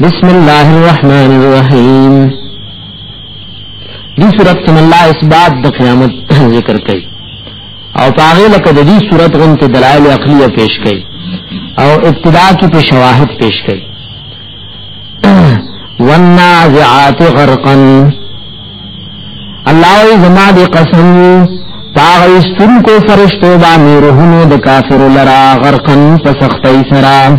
بسم الله الرحمن الرحیم دی صورت کې الله اسباد د قیامت ذکر کوي او پاغه لکه د دې صورت غن ته دلایل عقلیه پیش کوي او ابتدا کې په شواهد پیش کوي والنازعات غرقا الله زما دې قسم پاغه استن کو فرشتو باندې روحونو د کافر لرا غرقن په سختۍ سره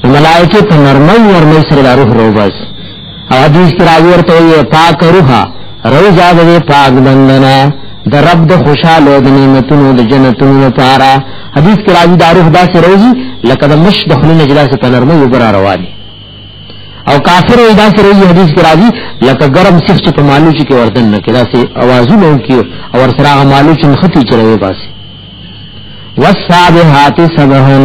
نو ملائکه په نرمۍ نرمۍ سره د روح روبس او حدیث کې راځي ورته یې پاک روح روزا د پاک بندنا د رب د خوشاله د نعمتونو د جنتونو لپاره حدیث کې راځي دا روح داسې روزي لکه د مش د خلینو جلاس په نرمۍ وبر رواني او کافر وي داسې روزي حدیث کې راځي لکه ګرم سیخ چې په مالو چې وردن نه کې داسې اوازونه کوي او سره مالو چې مختی چروي باسي والسابحات سبحن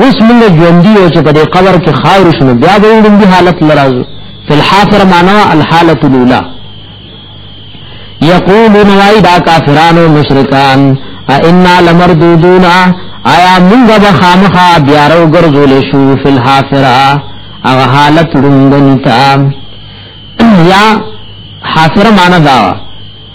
اوس موږ ژوندي یو چې په دې قبر کې خاور شنو بیا به وړم دي حالت لراځو فی الحافر معنا الحاله الاولى یقولون وای دا کافران او مشرکان ائنا لمردودون آیا موږ به خامخا بیا رو ګرځول شو فی الحافر او حالت ډنګنتا یا حافر معنا دا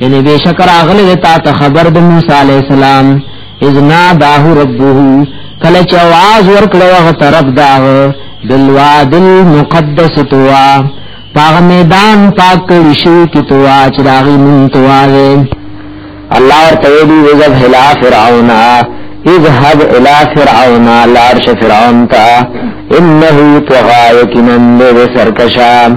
یعنی بشکر اغلی تا ته خبر د موسی علی السلام اذنا داه ربه کله چې आवाज ورکړو هغه طرف داه بالواد المقدس توا پاغ میدان پاک شو کی توا چې داغي مون توا الله ورته ویلي وذهب هلا فرعون اذهب الى فرعون لارش فرعون تا انه طغى يكنن لسرکشا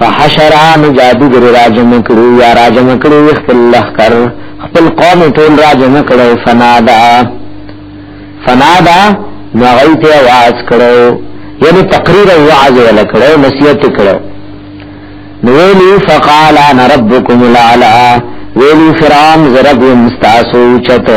فحشران جادوګر راجم کړو یا راجم کړو خپل لخر خپل قوم ټول راجم کړو فنادا فنادا نغی ته आवाज کړو یعنی تقریر او وعظ ولکړو نصیحت کړو نو ویلی فقال انا ربکم الاعلى ویلی فرعون زرب مستاسو چته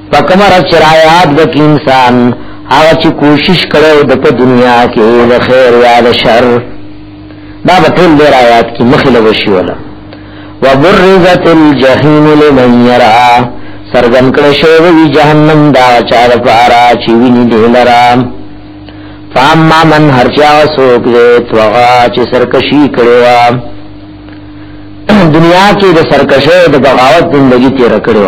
پکمر چرایات بک انسان هغه چې کوشش کړو د په دنیا کې د خیر یا د شر دا په ټول ډیر آیات کې مخله وشي ولا وبرزت الجحیم لمن یرا سرګن کړه شو وی جهنم دا چار پارا چې ویني دلرا فاما من هرچا سوک دې توغا چې سرکشي کړو دنیا کې د سرکشه د بغاوت زندگی تیر کړو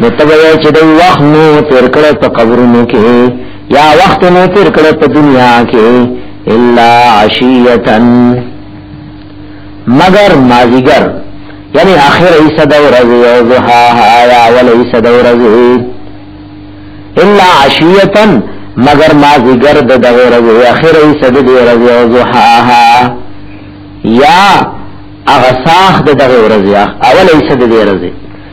نو ته وایې چې د وخت مو تیر کړه په قبرونو کې یا وخت مو تیر کړه په دنیا کې الا عشیتن مگر مازیګر یعنی اخر ایسا دور ازی او زحا آیا اول ایسا دور ازی الا عشیتا مگر مازیگر د دور ازی اخر ایسا دور ازی او زحا آیا یا اغساخ د دغه ورځ یا اول ایسه د دې ورځې